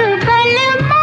கருகலமா